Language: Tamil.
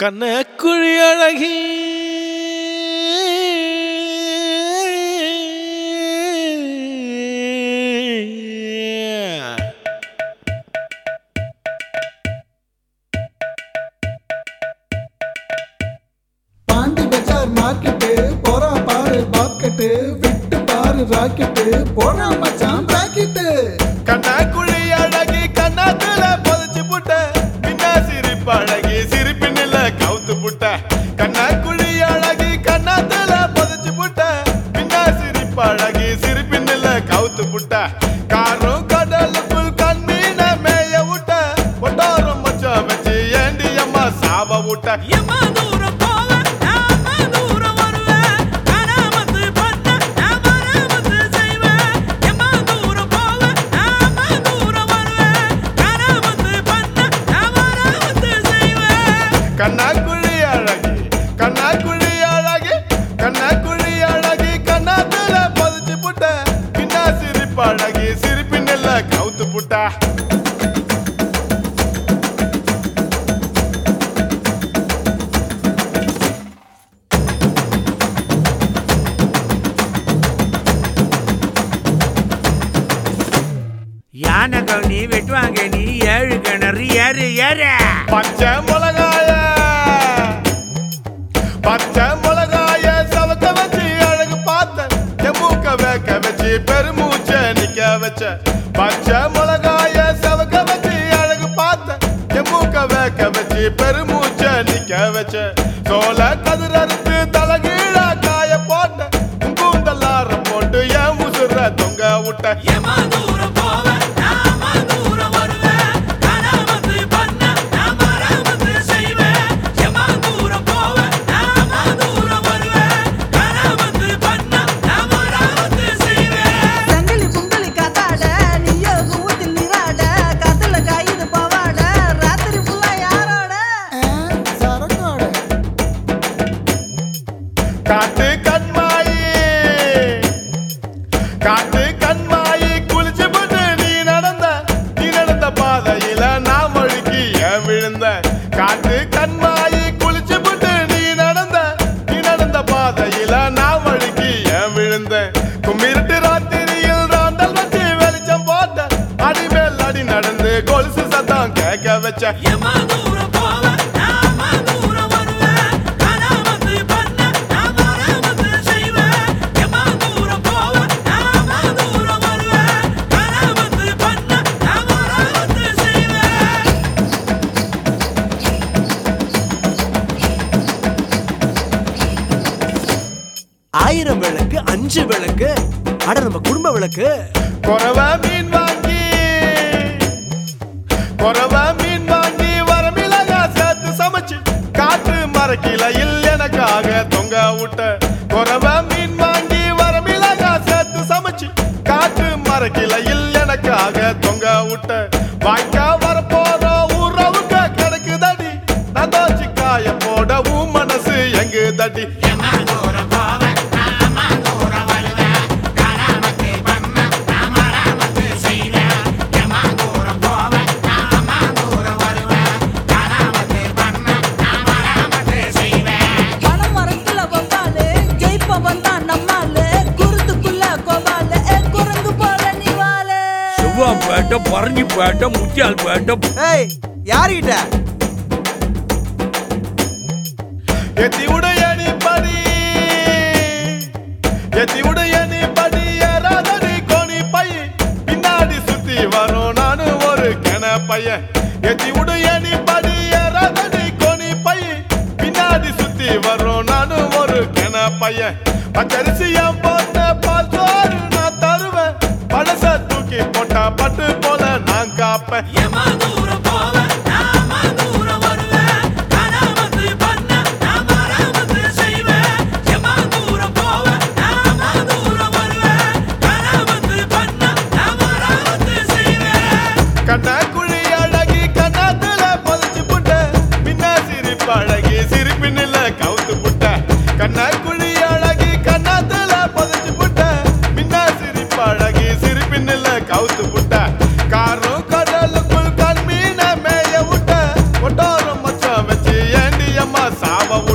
கண்ணக்குழி அழகி மார்க்கெட்டு போறா பாரு பாக்கெட்டு விட்டு பாரு ராக்கெட்டு போறா மச்சான். செய்வேன். கண்ணாக்குழி அழகி கண்ணாக்குழி அழகி கண்ணாக்குழி அழகி கண்ணாத்துல பதிச்சு புட்ட. பின்னா சிரிப்பு அழகி சிரிப்பின் எல்லாம் கவுத்து புட்டா. யானை கவுனி வெட்டுவாங்க நீ ஏழு கிணறு ஏறு ஏறு. பச்சை மிளகாய பச்சை மிளகாய சவக்க வச்சு அழகு பார்த்த என் மூக்க வேக்க வச்சு பெருமூச்ச நிக்க வச்ச. பச்சை மிளகாய சவக்க வச்சு அழகு பார்த்த என் மூக்க வேக்க வச்சு பெருமூச்ச நிக்க வச்ச. சோள கதிரறுத்து தலகீழா காய போட்ட கூந்தல்லார போட்டு என் முசுற தொங்க விட்ட. கொலுசு சத்தம் கேட்க வச்ச எம்மா தூரம் போவேன், நாம தூரம் வருவேன். கராமத்து பண்ண, நான் மராமத்து செய்வேன். எம்மா தூரம் போவேன், நாம தூரம் வருவேன். கராமத்து பண்ண, நான் மராமத்து செய்வேன். ஆயிரம் விளக்கு அஞ்சு விளக்கு அட நம்ம குடும்ப விளக்கு கொரவ மீன் காற்று மரக்கிளையில் எனக்காக தொங்க விட்ட வாய்க்கா வர போற உறவுங்க கிடக்குதடி. நான் தோச்சு காய மனசு எங்கு தடி செவ்வாப்பேட்டை பரங்கிப்பேட்டை முத்தியால்பேட்டை ஏய் யாருகிட்ட? எத்தி படி எத்தி உடையணி படி ஏறாதடி கோணி பை பின்னாடி சுத்தி வரும் நானு ஒரு கென பையன். எத்தி உடையணி படி ஏறாதடி கோணி பை பின்னாடி சுத்தி வரும் நானு ஒரு கென பையன். பச்சரிசியம் போட்ட பால் சோறு நான் தருவேன். பழச தூக்கி போட்டா பட்டு ಸಾವವು